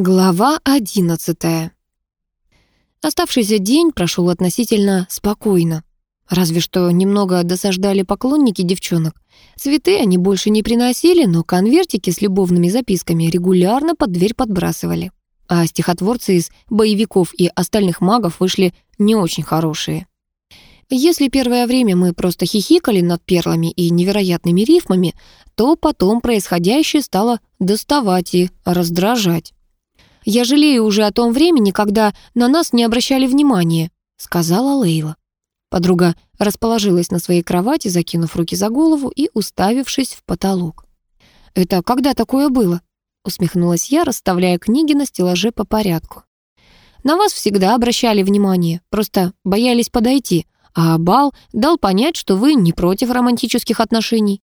Глава одиннадцатая. Оставшийся день прошел относительно спокойно. Разве что немного досаждали поклонники девчонок. Цветы они больше не приносили, но конвертики с любовными записками регулярно под дверь подбрасывали. А стихотворцы из боевиков и остальных магов вышли не очень хорошие. Если первое время мы просто хихикали над перлами и невероятными рифмами, то потом происходящее стало доставать и раздражать. «Я жалею уже о том времени, когда на нас не обращали внимания», — сказала Лейла. Подруга расположилась на своей кровати, закинув руки за голову и уставившись в потолок. «Это когда такое было?» — усмехнулась я, расставляя книги на стеллаже по порядку. «На вас всегда обращали внимание, просто боялись подойти, а бал дал понять, что вы не против романтических отношений».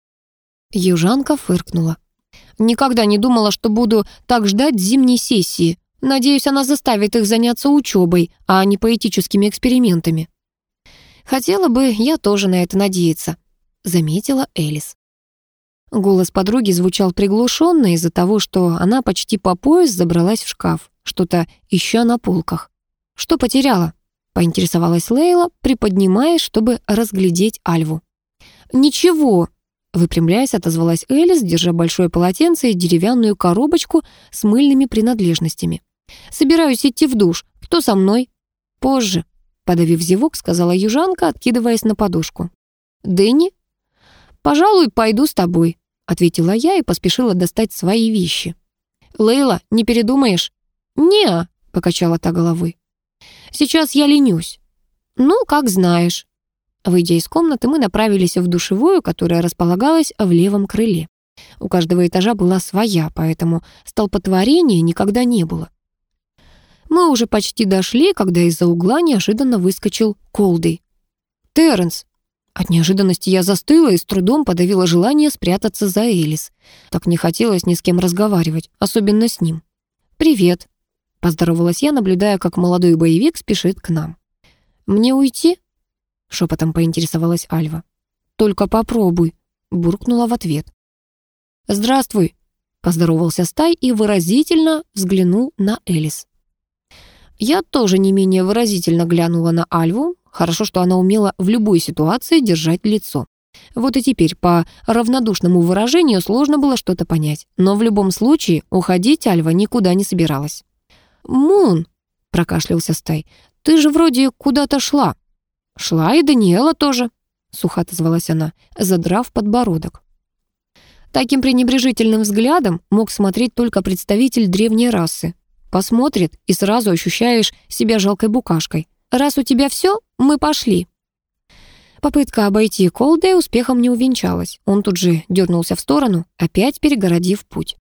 Южанка фыркнула. Никогда не думала, что буду так ждать зимней сессии. Надеюсь, она заставит их заняться учебой, а не поэтическими экспериментами. Хотела бы я тоже на это надеяться, заметила Элис. Голос подруги звучал приглушенно из-за того, что она почти по пояс забралась в шкаф, что-то ища на полках. Что потеряла? поинтересовалась Лейла, приподнимаясь, чтобы разглядеть Альву. «Ничего», Выпрямляясь, отозвалась Элис, держа большое полотенце и деревянную коробочку с мыльными принадлежностями. «Собираюсь идти в душ. Кто со мной?» «Позже», — подавив зевок, сказала южанка, откидываясь на подушку. «Дэнни?» «Пожалуй, пойду с тобой», — ответила я и поспешила достать свои вещи. «Лейла, не передумаешь?» «Не-а», покачала та головой. «Сейчас я ленюсь». «Ну, как знаешь». Выйдя из комнаты, мы направились в душевую, которая располагалась в левом крыле. У каждого этажа была своя, поэтому столпотворения никогда не было. Мы уже почти дошли, когда из-за угла неожиданно выскочил Колдый. «Терренс!» От неожиданности я застыла и с трудом подавила желание спрятаться за Элис. Так не хотелось ни с кем разговаривать, особенно с ним. «Привет», — поздоровалась я, наблюдая, как молодой боевик спешит к нам. «Мне уйти?» Шепотом поинтересовалась Альва. «Только попробуй», — буркнула в ответ. «Здравствуй», — поздоровался Стай и выразительно взглянул на Элис. Я тоже не менее выразительно глянула на Альву. Хорошо, что она умела в любой ситуации держать лицо. Вот и теперь по равнодушному выражению сложно было что-то понять. Но в любом случае уходить Альва никуда не собиралась. «Мун», — прокашлялся Стай, — «ты же вроде куда-то шла». «Шла и Даниэла тоже», — сухо отозвалась она, задрав подбородок. Таким пренебрежительным взглядом мог смотреть только представитель древней расы. Посмотрит, и сразу ощущаешь себя жалкой букашкой. «Раз у тебя все, мы пошли». Попытка обойти Колдэй успехом не увенчалась. Он тут же дернулся в сторону, опять перегородив путь.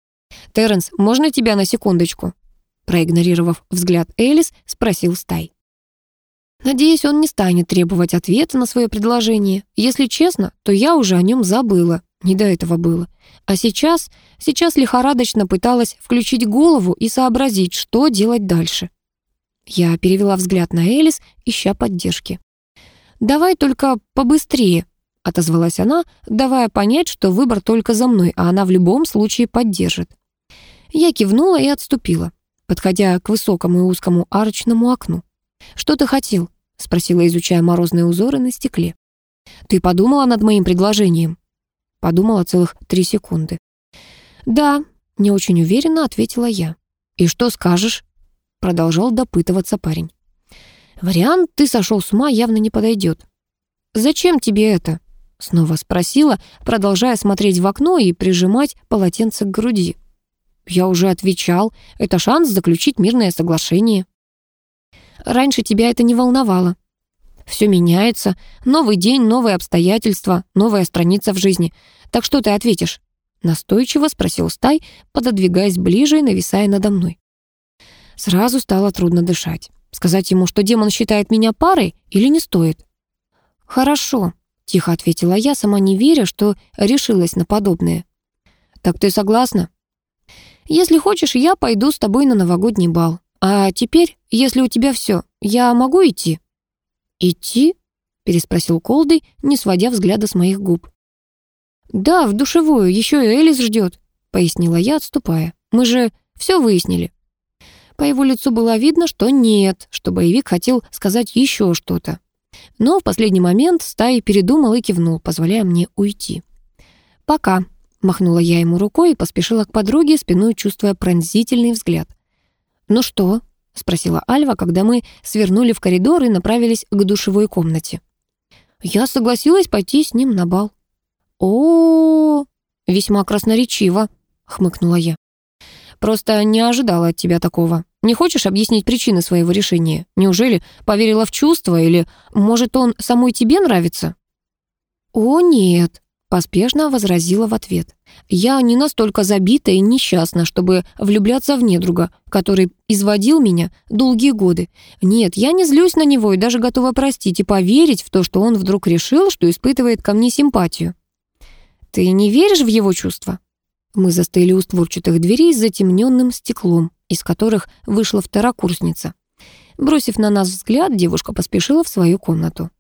«Терренс, можно тебя на секундочку?» Проигнорировав взгляд Элис, спросил Стай. Надеюсь, он не станет требовать ответа на свое предложение. Если честно, то я уже о нем забыла. Не до этого было. А сейчас, сейчас лихорадочно пыталась включить голову и сообразить, что делать дальше. Я перевела взгляд на Элис, ища поддержки. «Давай только побыстрее», — отозвалась она, давая понять, что выбор только за мной, а она в любом случае поддержит. Я кивнула и отступила, подходя к высокому и узкому арочному окну. «Что ты хотел?» — спросила, изучая морозные узоры на стекле. «Ты подумала над моим предложением?» Подумала целых три секунды. «Да», — не очень уверенно ответила я. «И что скажешь?» — продолжал допытываться парень. «Вариант «ты сошел с ума» явно не подойдет. «Зачем тебе это?» — снова спросила, продолжая смотреть в окно и прижимать полотенце к груди. «Я уже отвечал. Это шанс заключить мирное соглашение». Раньше тебя это не волновало. Все меняется. Новый день, новые обстоятельства, новая страница в жизни. Так что ты ответишь?» Настойчиво спросил Стай, пододвигаясь ближе и нависая надо мной. Сразу стало трудно дышать. Сказать ему, что демон считает меня парой, или не стоит? «Хорошо», — тихо ответила я, сама не веря, что решилась на подобное. «Так ты согласна?» «Если хочешь, я пойду с тобой на новогодний бал. «А теперь, если у тебя все, я могу идти?» «Идти?» — переспросил Колдый, не сводя взгляда с моих губ. «Да, в душевую, еще и Элис ждет», — пояснила я, отступая. «Мы же все выяснили». По его лицу было видно, что нет, что боевик хотел сказать еще что-то. Но в последний момент стаи передумал и кивнул, позволяя мне уйти. «Пока», — махнула я ему рукой и поспешила к подруге, спиной чувствуя пронзительный взгляд. «Ну что?» — спросила Альва, когда мы свернули в коридор и направились к душевой комнате. Я согласилась пойти с ним на бал. «О, -о, -о весьма красноречиво», — хмыкнула я. «Просто не ожидала от тебя такого. Не хочешь объяснить причины своего решения? Неужели поверила в чувства или, может, он самой тебе нравится?» «О, нет», Поспешно возразила в ответ. «Я не настолько забита и несчастна, чтобы влюбляться в недруга, который изводил меня долгие годы. Нет, я не злюсь на него и даже готова простить и поверить в то, что он вдруг решил, что испытывает ко мне симпатию». «Ты не веришь в его чувства?» Мы застыли у створчатых дверей с затемненным стеклом, из которых вышла второкурсница. Бросив на нас взгляд, девушка поспешила в свою комнату.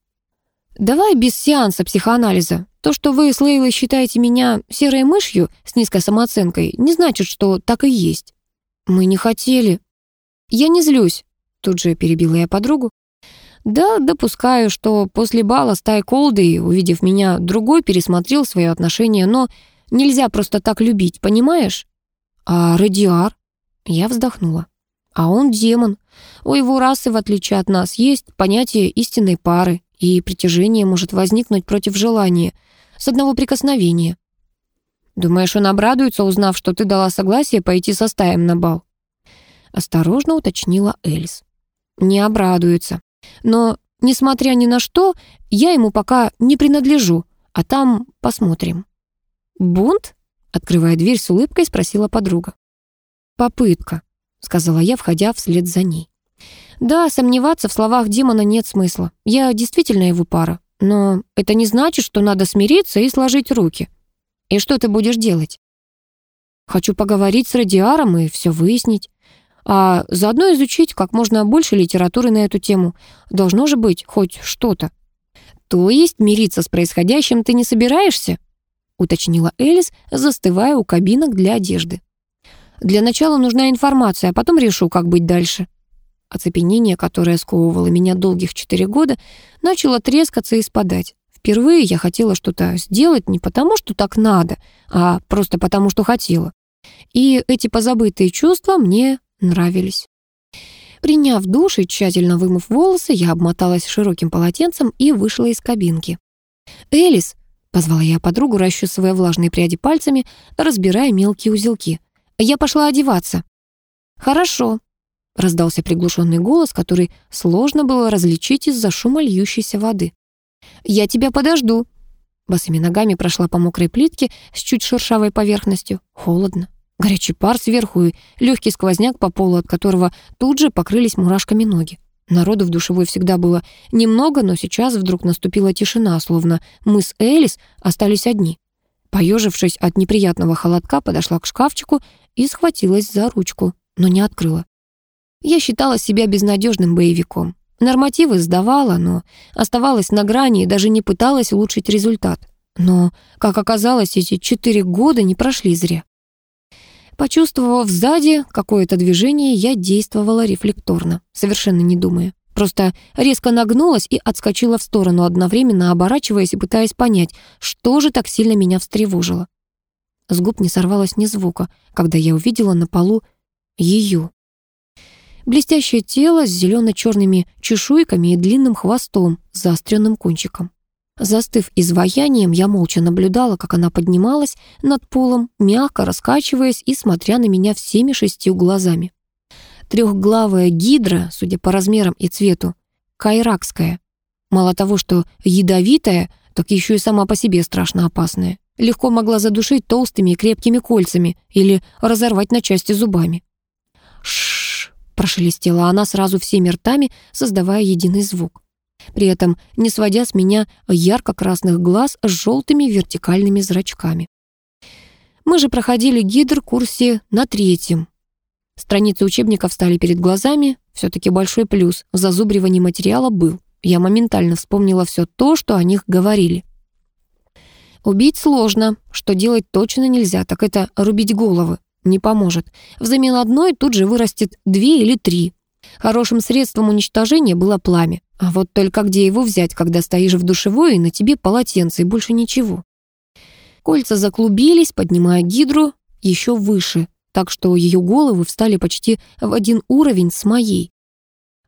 «Давай без сеанса психоанализа. То, что вы с Лейлой считаете меня серой мышью с низкой самооценкой, не значит, что так и есть. Мы не хотели. Я не злюсь, тут же перебила я подругу. Да, допускаю, что после бала с Тай Колдой, увидев меня, другой пересмотрел свое отношение, но нельзя просто так любить, понимаешь? А Радиар? Я вздохнула. А он демон. У его расы, в отличие от нас, есть понятие истинной пары, и притяжение может возникнуть против желания — с одного прикосновения. Думаешь, он обрадуется, узнав, что ты дала согласие пойти со стаем на бал? Осторожно уточнила Элис. Не обрадуется. Но, несмотря ни на что, я ему пока не принадлежу, а там посмотрим. Бунт? Открывая дверь с улыбкой, спросила подруга. «Попытка», — сказала я, входя вслед за ней. «Да, сомневаться в словах демона нет смысла. Я действительно его пара. Но это не значит, что надо смириться и сложить руки. И что ты будешь делать? Хочу поговорить с Радиаром и все выяснить. А заодно изучить как можно больше литературы на эту тему. Должно же быть хоть что-то. То есть мириться с происходящим ты не собираешься? Уточнила Элис, застывая у кабинок для одежды. Для начала нужна информация, а потом решу, как быть дальше. Оцепенение, которое сковывало меня долгих четыре года, начало трескаться и спадать. Впервые я хотела что-то сделать не потому, что так надо, а просто потому, что хотела. И эти позабытые чувства мне нравились. Приняв душ и тщательно вымыв волосы, я обмоталась широким полотенцем и вышла из кабинки. «Элис!» — позвала я подругу, расчесывая влажные пряди пальцами, разбирая мелкие узелки. «Я пошла одеваться». «Хорошо», Раздался приглушенный голос, который сложно было различить из-за шума льющейся воды. «Я тебя подожду!» Босыми ногами прошла по мокрой плитке с чуть шершавой поверхностью. Холодно. Горячий пар сверху и легкий сквозняк по полу, от которого тут же покрылись мурашками ноги. Народу в душевой всегда было немного, но сейчас вдруг наступила тишина, словно мы с Элис остались одни. Поежившись от неприятного холодка, подошла к шкафчику и схватилась за ручку, но не открыла. Я считала себя безнадежным боевиком. Нормативы сдавала, но оставалась на грани и даже не пыталась улучшить результат. Но, как оказалось, эти четыре года не прошли зря. Почувствовав сзади какое-то движение, я действовала рефлекторно, совершенно не думая. Просто резко нагнулась и отскочила в сторону, одновременно оборачиваясь и пытаясь понять, что же так сильно меня встревожило. С губ не сорвалось ни звука, когда я увидела на полу ее. Блестящее тело с зелено-черными чешуйками и длинным хвостом с заостренным кончиком. Застыв изваянием, я молча наблюдала, как она поднималась над полом, мягко раскачиваясь и смотря на меня всеми шестью глазами. Трехглавая гидра, судя по размерам и цвету, кайракская. Мало того, что ядовитая, так еще и сама по себе страшно опасная. Легко могла задушить толстыми и крепкими кольцами или разорвать на части зубами. Прошелестела она сразу всеми ртами, создавая единый звук. При этом не сводя с меня ярко-красных глаз с желтыми вертикальными зрачками. Мы же проходили гидр-курсе на третьем. Страницы учебников стали перед глазами. Все-таки большой плюс в зазубривании материала был. Я моментально вспомнила все то, что о них говорили. Убить сложно, что делать точно нельзя, так это рубить головы. Не поможет. Взамен одной тут же вырастет две или три. Хорошим средством уничтожения было пламя. А вот только где его взять, когда стоишь в душевой и на тебе полотенце и больше ничего? Кольца заклубились, поднимая гидру еще выше, так что ее головы встали почти в один уровень с моей.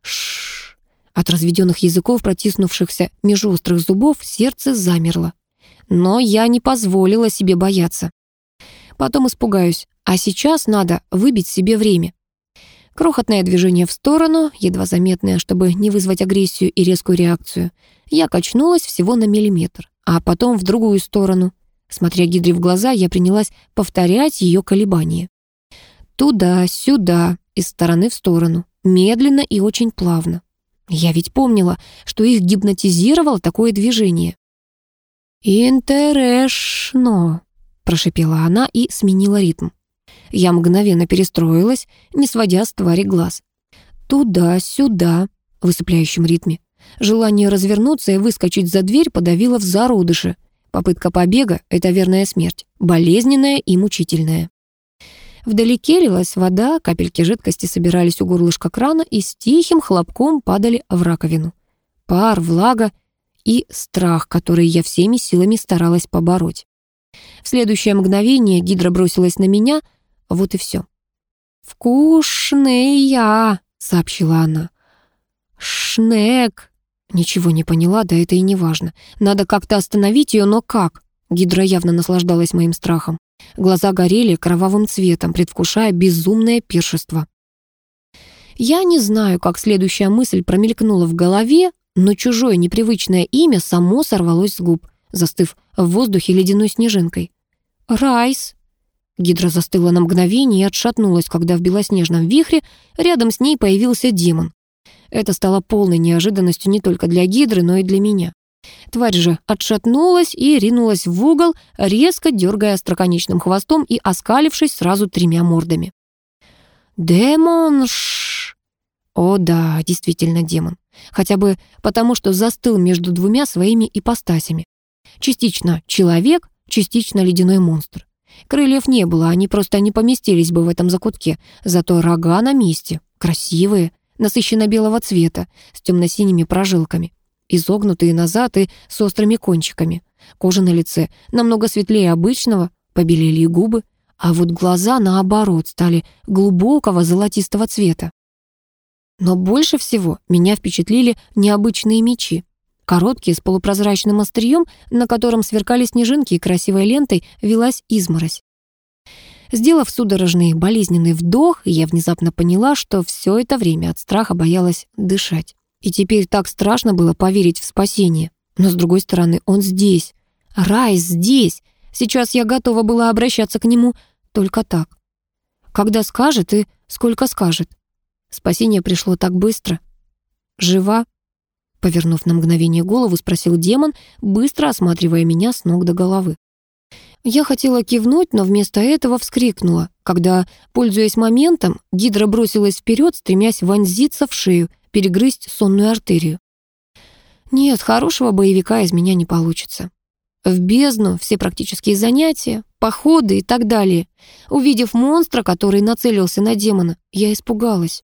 Шш. От разведенных языков, протиснувшихся меж острых зубов, сердце замерло. Но я не позволила себе бояться. Потом испугаюсь, а сейчас надо выбить себе время. Крохотное движение в сторону, едва заметное, чтобы не вызвать агрессию и резкую реакцию. Я качнулась всего на миллиметр, а потом в другую сторону. Смотря Гидре в глаза, я принялась повторять ее колебания. Туда-сюда, из стороны в сторону, медленно и очень плавно. Я ведь помнила, что их гипнотизировало такое движение. «Интересно», — прошипела она и сменила ритм. Я мгновенно перестроилась, не сводя с твари глаз. Туда-сюда, в высыпляющем ритме. Желание развернуться и выскочить за дверь подавило в зародыше. Попытка побега — это верная смерть, болезненная и мучительная. Вдалеке лилась вода, капельки жидкости собирались у горлышка крана и с тихим хлопком падали в раковину. Пар, влага и страх, который я всеми силами старалась побороть. В следующее мгновение гидра бросилась на меня, вот и все. «Вкусная!» — сообщила она. «Шнек!» Ничего не поняла, да это и не важно. Надо как-то остановить ее, но как? Гидра явно наслаждалась моим страхом. Глаза горели кровавым цветом, предвкушая безумное пиршество. Я не знаю, как следующая мысль промелькнула в голове, но чужое непривычное имя само сорвалось с губ, застыв в воздухе ледяной снежинкой. «Райс!» Гидра застыла на мгновение и отшатнулась, когда в белоснежном вихре рядом с ней появился демон. Это стало полной неожиданностью не только для Гидры, но и для меня. Тварь же отшатнулась и ринулась в угол, резко дергая остроконечным хвостом и оскалившись сразу тремя мордами. «Демонш!» О да, действительно демон. Хотя бы потому, что застыл между двумя своими ипостасями. Частично человек, частично ледяной монстр. Крыльев не было, они просто не поместились бы в этом закутке. Зато рога на месте, красивые, насыщенно-белого цвета, с темно-синими прожилками, изогнутые назад и с острыми кончиками. Кожа на лице намного светлее обычного, побелели губы, а вот глаза, наоборот, стали глубокого золотистого цвета. Но больше всего меня впечатлили необычные мечи. Короткие, с полупрозрачным острием, на котором сверкали снежинки и красивой лентой велась изморозь. Сделав судорожный болезненный вдох, я внезапно поняла, что все это время от страха боялась дышать. И теперь так страшно было поверить в спасение. Но, с другой стороны, он здесь. Рай здесь. Сейчас я готова была обращаться к нему только так. Когда скажет и сколько скажет. Спасение пришло так быстро. Жива? Повернув на мгновение голову, спросил демон, быстро осматривая меня с ног до головы. Я хотела кивнуть, но вместо этого вскрикнула, когда, пользуясь моментом, гидра бросилась вперед, стремясь вонзиться в шею, перегрызть сонную артерию. Нет, хорошего боевика из меня не получится. В бездну все практические занятия, походы и так далее. Увидев монстра, который нацелился на демона, я испугалась.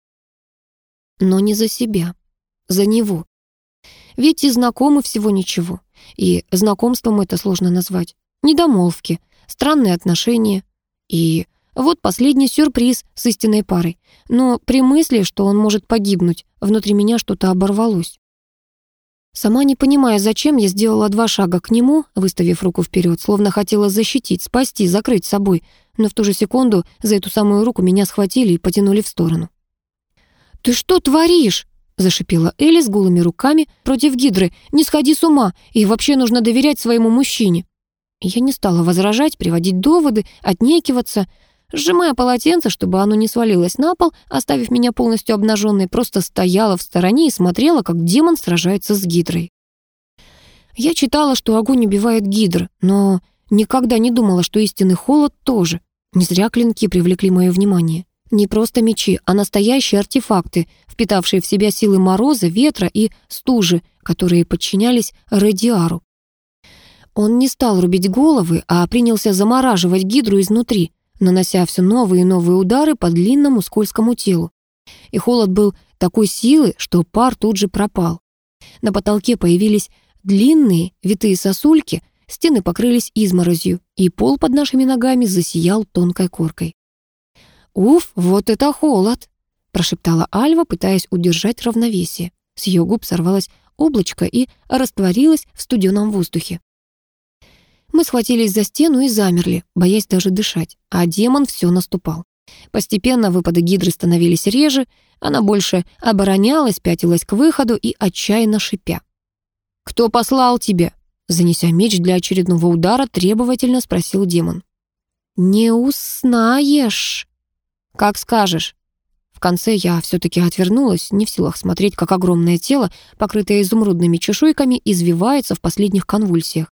Но не за себя, за него. Ведь и знакомы всего ничего. И знакомством это сложно назвать. Недомолвки, странные отношения. И вот последний сюрприз с истинной парой. Но при мысли, что он может погибнуть, внутри меня что-то оборвалось. Сама не понимая, зачем, я сделала два шага к нему, выставив руку вперед, словно хотела защитить, спасти, закрыть собой, но в ту же секунду за эту самую руку меня схватили и потянули в сторону. «Ты что творишь?» Зашипела Элли с голыми руками против Гидры. «Не сходи с ума, и вообще нужно доверять своему мужчине». Я не стала возражать, приводить доводы, отнекиваться. Сжимая полотенце, чтобы оно не свалилось на пол, оставив меня полностью обнаженной, просто стояла в стороне и смотрела, как демон сражается с Гидрой. Я читала, что огонь убивает Гидр, но никогда не думала, что истинный холод тоже. Не зря клинки привлекли мое внимание. Не просто мечи, а настоящие артефакты, впитавшие в себя силы мороза, ветра и стужи, которые подчинялись радиару. Он не стал рубить головы, а принялся замораживать гидру изнутри, нанося все новые и новые удары по длинному скользкому телу. И холод был такой силы, что пар тут же пропал. На потолке появились длинные витые сосульки, стены покрылись изморозью, и пол под нашими ногами засиял тонкой коркой. «Уф, вот это холод!» — прошептала Альва, пытаясь удержать равновесие. С ее губ сорвалось облачко и растворилось в студеном воздухе. Мы схватились за стену и замерли, боясь даже дышать, а демон все наступал. Постепенно выпады гидры становились реже, она больше оборонялась, пятилась к выходу и отчаянно шипя. «Кто послал тебя?» Занеся меч для очередного удара, требовательно спросил демон. «Не узнаешь». «Как скажешь». В конце я все-таки отвернулась, не в силах смотреть, как огромное тело, покрытое изумрудными чешуйками, извивается в последних конвульсиях.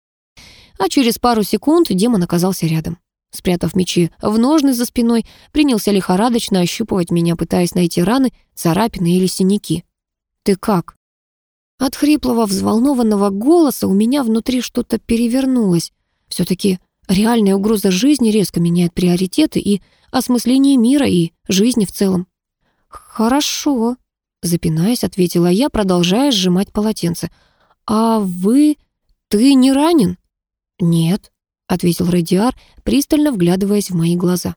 А через пару секунд демон оказался рядом. Спрятав мечи в ножны за спиной, принялся лихорадочно ощупывать меня, пытаясь найти раны, царапины или синяки. «Ты как?» От хриплого, взволнованного голоса у меня внутри что-то перевернулось. Все-таки реальная угроза жизни резко меняет приоритеты и осмысление мира и жизни в целом. «Хорошо», — запинаясь, ответила я, продолжая сжимать полотенце. «А вы... ты не ранен?» «Нет», — ответил Радиар, пристально вглядываясь в мои глаза.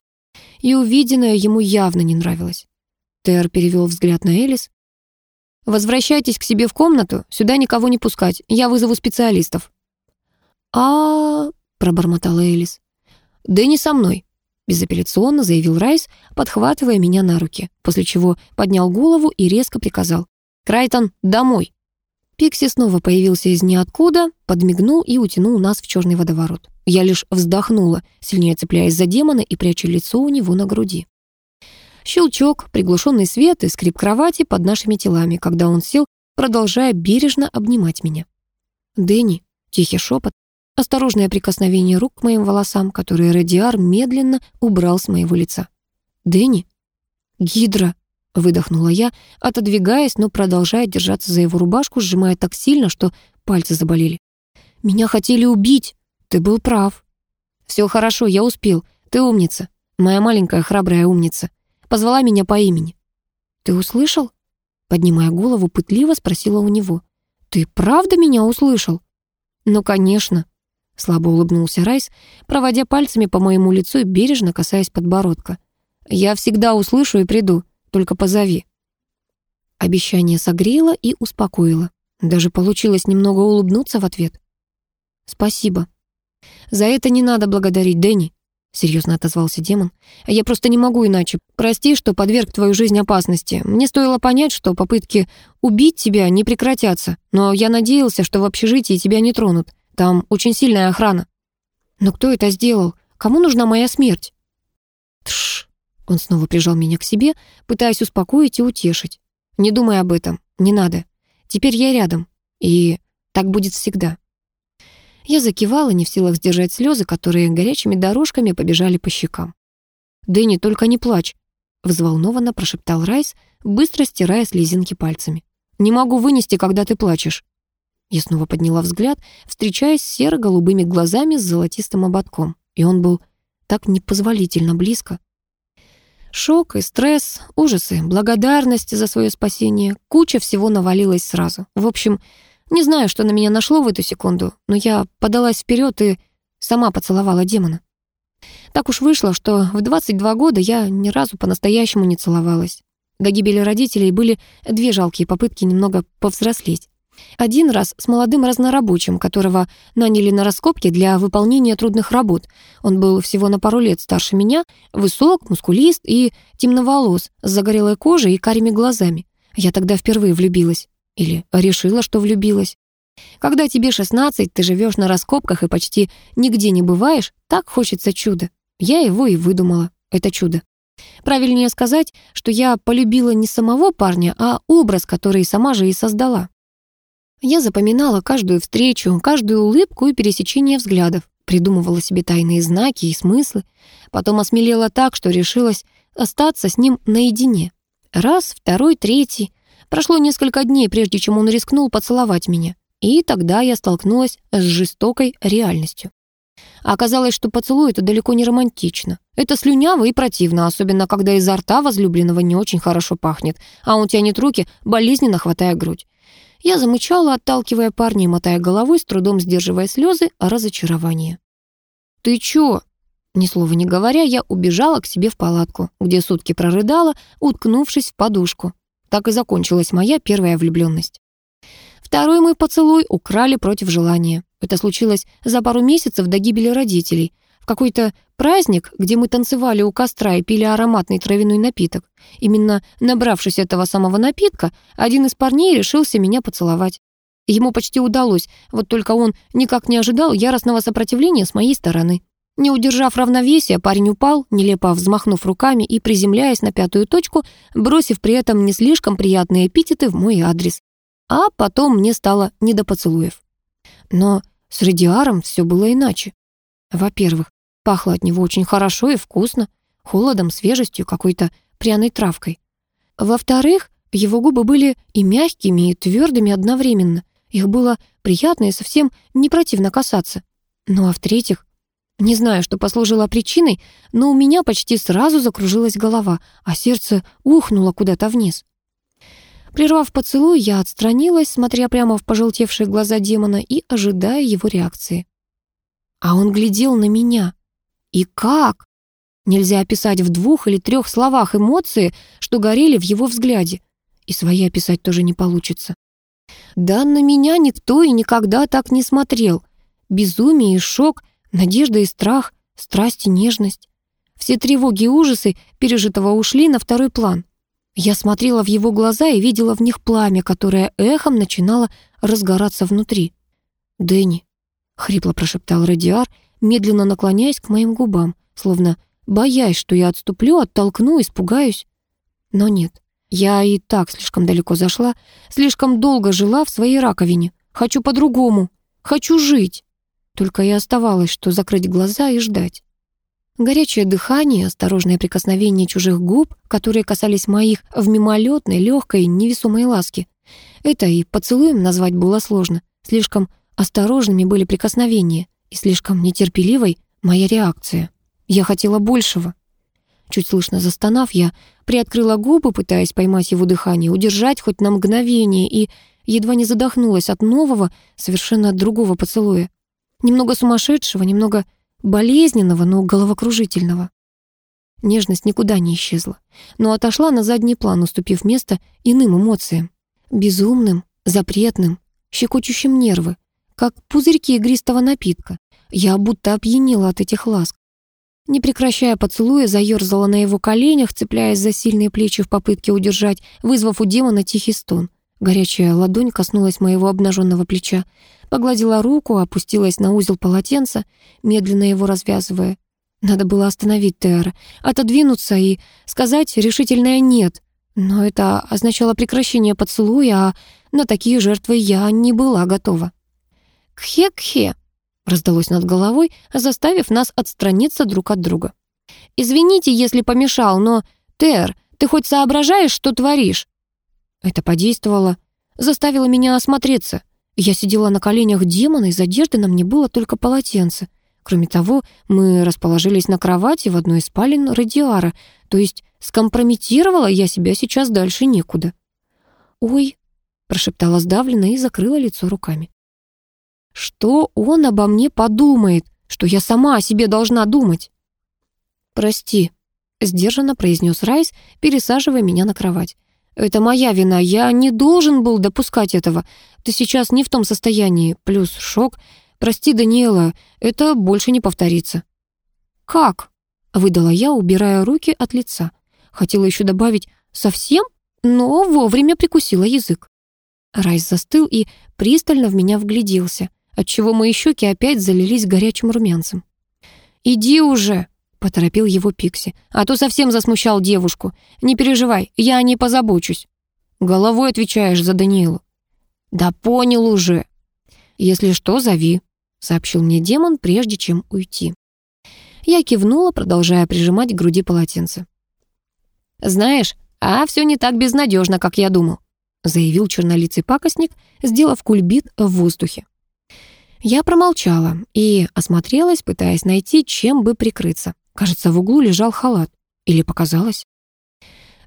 И увиденное ему явно не нравилось. Тер перевел взгляд на Элис. «Возвращайтесь к себе в комнату, сюда никого не пускать, я вызову специалистов». «А...» — пробормотала Элис. «Дэнни со мной», — безапелляционно заявил Райс, подхватывая меня на руки, после чего поднял голову и резко приказал. «Крайтон, домой!» Пикси снова появился из ниоткуда, подмигнул и утянул нас в черный водоворот. Я лишь вздохнула, сильнее цепляясь за демона и пряча лицо у него на груди. Щелчок, приглушенный свет и скрип кровати под нашими телами, когда он сел, продолжая бережно обнимать меня. «Дэнни», — тихий шепот, осторожное прикосновение рук к моим волосам, которые Радиар медленно убрал с моего лица. «Дэнни?» «Гидра», Выдохнула я, отодвигаясь, но продолжая держаться за его рубашку, сжимая так сильно, что пальцы заболели. «Меня хотели убить! Ты был прав!» «Все хорошо, я успел. Ты умница. Моя маленькая храбрая умница. Позвала меня по имени». «Ты услышал?» Поднимая голову, пытливо спросила у него. «Ты правда меня услышал?» «Ну, конечно», — слабо улыбнулся Райс, проводя пальцами по моему лицу и бережно касаясь подбородка. «Я всегда услышу и приду. Только позови». Обещание согрело и успокоило. Даже получилось немного улыбнуться в ответ. «Спасибо». «За это не надо благодарить Дэнни», — серьезно отозвался демон. «Я просто не могу иначе. Прости, что подверг твою жизнь опасности. Мне стоило понять, что попытки убить тебя не прекратятся, но я надеялся, что в общежитии тебя не тронут. Там очень сильная охрана». «Но кто это сделал? Кому нужна моя смерть?» «Тш, он снова прижал меня к себе, пытаясь успокоить и утешить. «Не думай об этом, не надо. Теперь я рядом, и так будет всегда». Я закивала, не в силах сдержать слезы, которые горячими дорожками побежали по щекам. «Дэнни, только не плачь», — взволнованно прошептал Райс, быстро стирая слезинки пальцами. «Не могу вынести, когда ты плачешь». Я снова подняла взгляд, встречаясь серо-голубыми глазами с золотистым ободком, и он был так непозволительно близко. Шок и стресс, ужасы, благодарность за свое спасение. Куча всего навалилась сразу. В общем, не знаю, что на меня нашло в эту секунду, но я подалась вперед и сама поцеловала демона. Так уж вышло, что в 22 года я ни разу по-настоящему не целовалась. До гибели родителей были две жалкие попытки немного повзрослеть. Один раз с молодым разнорабочим, которого наняли на раскопки для выполнения трудных работ. Он был всего на пару лет старше меня, высок, мускулист и темноволос, с загорелой кожей и карими глазами. Я тогда впервые влюбилась. Или решила, что влюбилась. Когда тебе 16, ты живешь на раскопках и почти нигде не бываешь, так хочется чуда. Я его и выдумала. Это чудо. Правильнее сказать, что я полюбила не самого парня, а образ, который сама же и создала. Я запоминала каждую встречу, каждую улыбку и пересечение взглядов, придумывала себе тайные знаки и смыслы, потом осмелела так, что решилась остаться с ним наедине. Раз, второй, третий. Прошло несколько дней, прежде чем он рискнул поцеловать меня. И тогда я столкнулась с жестокой реальностью. Оказалось, что поцелуй — это далеко не романтично. Это слюняво и противно, особенно когда изо рта возлюбленного не очень хорошо пахнет, а он тянет руки, болезненно хватая грудь. Я замычала, отталкивая парня и мотая головой, с трудом сдерживая слезы разочарования. «Ты чё?» Ни слова не говоря, я убежала к себе в палатку, где сутки прорыдала, уткнувшись в подушку. Так и закончилась моя первая влюбленность. Второй мой поцелуй украли против желания. Это случилось за пару месяцев до гибели родителей. Какой-то праздник, где мы танцевали у костра и пили ароматный травяной напиток. Именно набравшись этого самого напитка, один из парней решился меня поцеловать. Ему почти удалось, вот только он никак не ожидал яростного сопротивления с моей стороны. Не удержав равновесия, парень упал, нелепо взмахнув руками и приземляясь на пятую точку, бросив при этом не слишком приятные эпитеты в мой адрес а потом мне стало не до поцелуев. Но с Радиаром все было иначе. Во-первых, пахло от него очень хорошо и вкусно, холодом, свежестью, какой-то пряной травкой. Во-вторых, его губы были и мягкими, и твердыми одновременно. Их было приятно и совсем не противно касаться. Ну а в-третьих, не знаю, что послужило причиной, но у меня почти сразу закружилась голова, а сердце ухнуло куда-то вниз. Прервав поцелуй, я отстранилась, смотря прямо в пожелтевшие глаза демона и ожидая его реакции. А он глядел на меня. И как? Нельзя описать в двух или трех словах эмоции, что горели в его взгляде. И свои описать тоже не получится. Да на меня никто и никогда так не смотрел. Безумие и шок, надежда и страх, страсть и нежность. Все тревоги и ужасы пережитого ушли на второй план. Я смотрела в его глаза и видела в них пламя, которое эхом начинало разгораться внутри. «Дэнни», — хрипло прошептал Радиар, медленно наклоняясь к моим губам, словно боясь, что я отступлю, оттолкну, испугаюсь. Но нет, я и так слишком далеко зашла, слишком долго жила в своей раковине. Хочу по-другому, хочу жить. Только и оставалось, что закрыть глаза и ждать. Горячее дыхание, осторожное прикосновение чужих губ, которые касались моих в мимолетной, легкой, невесомой ласке. Это и поцелуем назвать было сложно. Слишком осторожными были прикосновения и слишком нетерпеливой моя реакция. Я хотела большего. Чуть слышно застонав, я приоткрыла губы, пытаясь поймать его дыхание, удержать хоть на мгновение, и едва не задохнулась от нового, совершенно другого поцелуя. Немного сумасшедшего, немного болезненного, но головокружительного. Нежность никуда не исчезла, но отошла на задний план, уступив место иным эмоциям. Безумным, запретным, щекочущим нервы, как пузырьки игристого напитка. Я будто опьянела от этих ласк. Не прекращая поцелуя, заёрзала на его коленях, цепляясь за сильные плечи в попытке удержать, вызвав у демона тихий стон. Горячая ладонь коснулась моего обнаженного плеча, погладила руку, опустилась на узел полотенца, медленно его развязывая. Надо было остановить Теора, отодвинуться и сказать решительное «нет». Но это означало прекращение поцелуя, а на такие жертвы я не была готова. «Кхе-кхе», — раздалось над головой, заставив нас отстраниться друг от друга. «Извините, если помешал, но, Тер, ты хоть соображаешь, что творишь?» Это подействовало, заставило меня осмотреться. Я сидела на коленях демона, из одежды на мне было только полотенце. Кроме того, мы расположились на кровати в одной из спален радиара, то есть скомпрометировала я себя сейчас дальше некуда. «Ой», — прошептала сдавленно и закрыла лицо руками. «Что он обо мне подумает? Что я сама о себе должна думать?» «Прости», — сдержанно произнес Райс, пересаживая меня на кровать. Это моя вина, я не должен был допускать этого. Ты сейчас не в том состоянии, плюс шок. Прости, Даниэла, это больше не повторится». «Как?» — выдала я, убирая руки от лица. Хотела еще добавить «совсем?», но вовремя прикусила язык. Райс застыл и пристально в меня вгляделся, отчего мои щеки опять залились горячим румянцем. «Иди уже!» Поторопил его Пикси. «А то совсем засмущал девушку. Не переживай, я о ней позабочусь». «Головой отвечаешь за Даниэлу». «Да понял уже». «Если что, зови», — сообщил мне демон, прежде чем уйти. Я кивнула, продолжая прижимать к груди полотенце. «Знаешь, а все не так безнадежно, как я думал», заявил чернолицый пакостник, сделав кульбит в воздухе. Я промолчала и осмотрелась, пытаясь найти, чем бы прикрыться. Кажется, в углу лежал халат. Или показалось?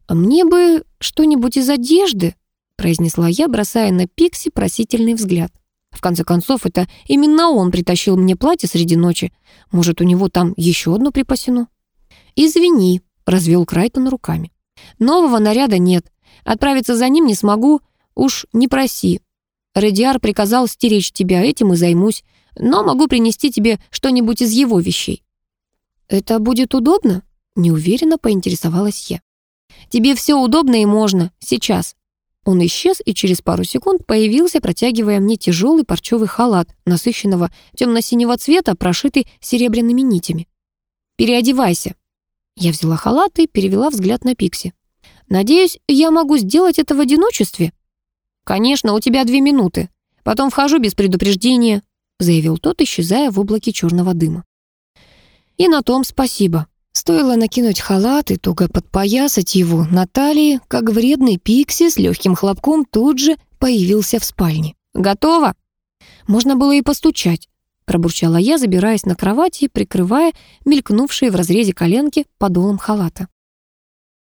«Мне бы что-нибудь из одежды», — произнесла я, бросая на Пикси просительный взгляд. В конце концов, это именно он притащил мне платье среди ночи. Может, у него там еще одно припасено? «Извини», — развел Крайтон руками. «Нового наряда нет. Отправиться за ним не смогу. Уж не проси. Радиар приказал стеречь тебя, этим и займусь. Но могу принести тебе что-нибудь из его вещей». «Это будет удобно?» — неуверенно поинтересовалась я. «Тебе все удобно и можно. Сейчас». Он исчез и через пару секунд появился, протягивая мне тяжелый парчевый халат, насыщенного темно-синего цвета, прошитый серебряными нитями. «Переодевайся». Я взяла халат и перевела взгляд на Пикси. «Надеюсь, я могу сделать это в одиночестве?» «Конечно, у тебя две минуты. Потом вхожу без предупреждения», заявил тот, исчезая в облаке черного дыма. «И на том спасибо». Стоило накинуть халат и туго подпоясать его на талии, как вредный Пикси с легким хлопком тут же появился в спальне. «Готово?» «Можно было и постучать», — пробурчала я, забираясь на кровать и прикрывая мелькнувшие в разрезе коленки подолом халата.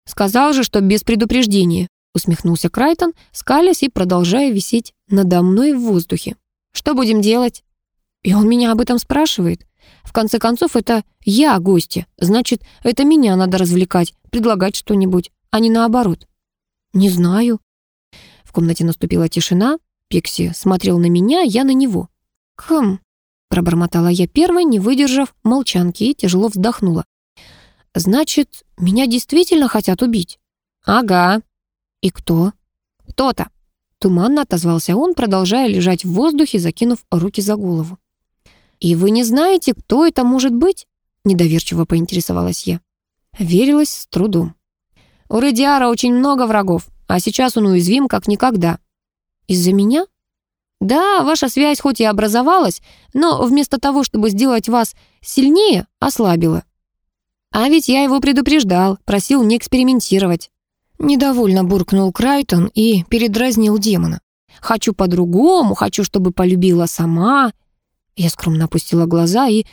«Сказал же, что без предупреждения», — усмехнулся Крайтон, скалясь и продолжая висеть надо мной в воздухе. «Что будем делать?» И он меня об этом спрашивает. В конце концов, это я гости, значит, это меня надо развлекать, предлагать что-нибудь, а не наоборот. Не знаю. В комнате наступила тишина, Пикси смотрел на меня, я на него. «Хм», — пробормотала я первой, не выдержав молчанки и тяжело вздохнула. «Значит, меня действительно хотят убить?» «Ага». «И кто?» «Кто-то». Туманно отозвался он, продолжая лежать в воздухе, закинув руки за голову. «И вы не знаете, кто это может быть?» Недоверчиво поинтересовалась я. Верилась с трудом. «У Редиара очень много врагов, а сейчас он уязвим как никогда». «Из-за меня?» «Да, ваша связь хоть и образовалась, но вместо того, чтобы сделать вас сильнее, ослабила». «А ведь я его предупреждал, просил не экспериментировать». Недовольно буркнул Крайтон и передразнил демона. «Хочу по-другому, хочу, чтобы полюбила сама, я скромно опустила глаза и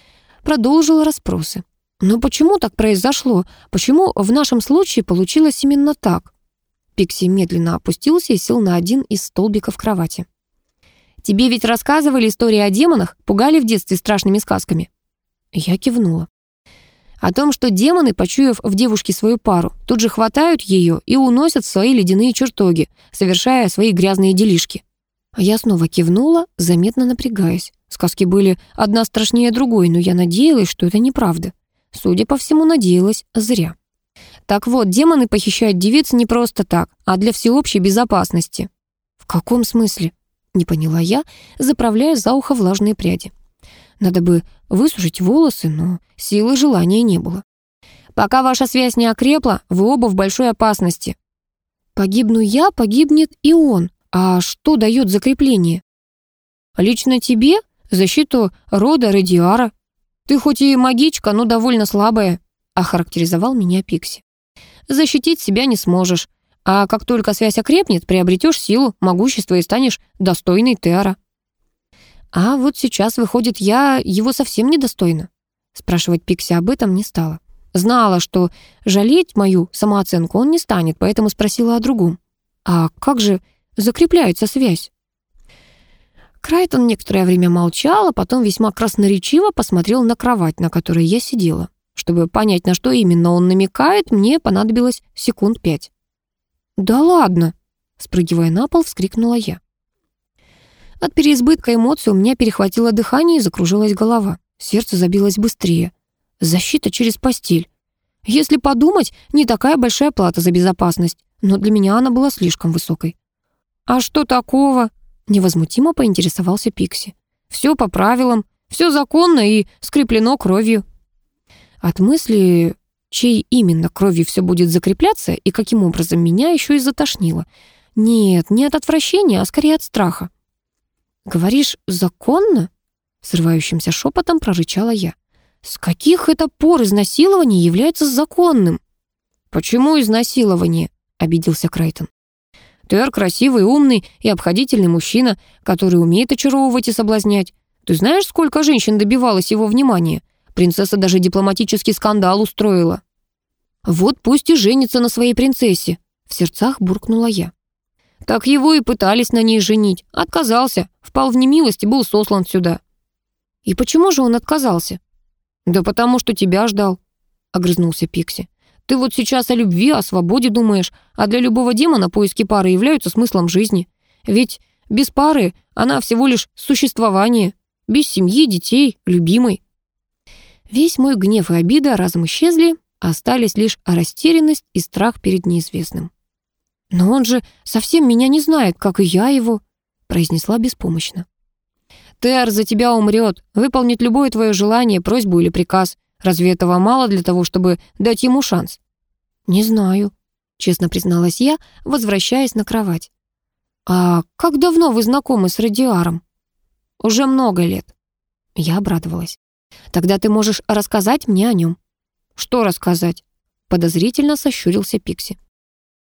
продолжила расспросы. Но почему так произошло? Почему в нашем случае получилось именно так? Пикси медленно опустился и сел на один из столбиков кровати. «Тебе ведь рассказывали истории о демонах, пугали в детстве страшными сказками?» Я кивнула. О том, что демоны, почуяв в девушке свою пару, тут же хватают ее и уносят в свои ледяные чертоги, совершая свои грязные делишки. Я снова кивнула, заметно напрягаясь. Сказки были одна страшнее другой, но я надеялась, что это неправда. Судя по всему, надеялась зря. Так вот, демоны похищают девиц не просто так, а для всеобщей безопасности. В каком смысле? Не поняла я, заправляя за ухо влажные пряди. Надо бы высушить волосы, но силы желания не было. Пока ваша связь не окрепла, вы оба в большой опасности. Погибну я, погибнет и он. А что дает закрепление? Лично тебе защиту рода Радиара. Ты хоть и магичка, но довольно слабая», — охарактеризовал меня Пикси. «Защитить себя не сможешь, а как только связь окрепнет, приобретешь силу, могущество и станешь достойной Теара». «А вот сейчас, выходит, я его совсем недостойна?» Спрашивать Пикси об этом не стала. Знала, что жалеть мою самооценку он не станет, поэтому спросила о другом. «А как же закрепляется связь?» Крайтон некоторое время молчал, а потом весьма красноречиво посмотрел на кровать, на которой я сидела. Чтобы понять, на что именно он намекает, мне понадобилось секунд пять. «Да ладно!» — спрыгивая на пол, вскрикнула я. От переизбытка эмоций у меня перехватило дыхание и закружилась голова. Сердце забилось быстрее. Защита через постель. Если подумать, не такая большая плата за безопасность, но для меня она была слишком высокой. «А что такого?» Невозмутимо поинтересовался Пикси. «Все по правилам, все законно и скреплено кровью». От мысли, чей именно кровью все будет закрепляться и каким образом меня еще и затошнило. Нет, не от отвращения, а скорее от страха. «Говоришь, законно?» Срывающимся шепотом прорычала я. «С каких это пор изнасилование является законным?» «Почему изнасилование?» — обиделся Крайтон. Тер красивый, умный и обходительный мужчина, который умеет очаровывать и соблазнять. Ты знаешь, сколько женщин добивалось его внимания? Принцесса даже дипломатический скандал устроила. Вот пусть и женится на своей принцессе, в сердцах буркнула я. Так его и пытались на ней женить. Отказался, впал в немилость и был сослан сюда. И почему же он отказался? Да потому что тебя ждал, огрызнулся Пикси. Ты вот сейчас о любви, о свободе думаешь, а для любого демона поиски пары являются смыслом жизни. Ведь без пары она всего лишь существование, без семьи, детей, любимой. Весь мой гнев и обида разом исчезли, остались лишь растерянность и страх перед неизвестным. «Но он же совсем меня не знает, как и я его», произнесла беспомощно. «Тер за тебя умрет, выполнит любое твое желание, просьбу или приказ. Разве этого мало для того, чтобы дать ему шанс?» «Не знаю», — честно призналась я, возвращаясь на кровать. «А как давно вы знакомы с Радиаром?» «Уже много лет». Я обрадовалась. «Тогда ты можешь рассказать мне о нем». «Что рассказать?» Подозрительно сощурился Пикси.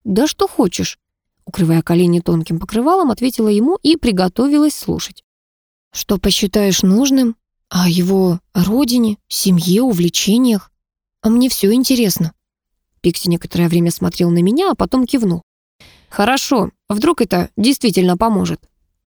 «Да что хочешь», укрывая колени тонким покрывалом, ответила ему и приготовилась слушать. «Что посчитаешь нужным? О его родине, семье, увлечениях? А мне все интересно». Пикси некоторое время смотрел на меня, а потом кивнул. «Хорошо, вдруг это действительно поможет».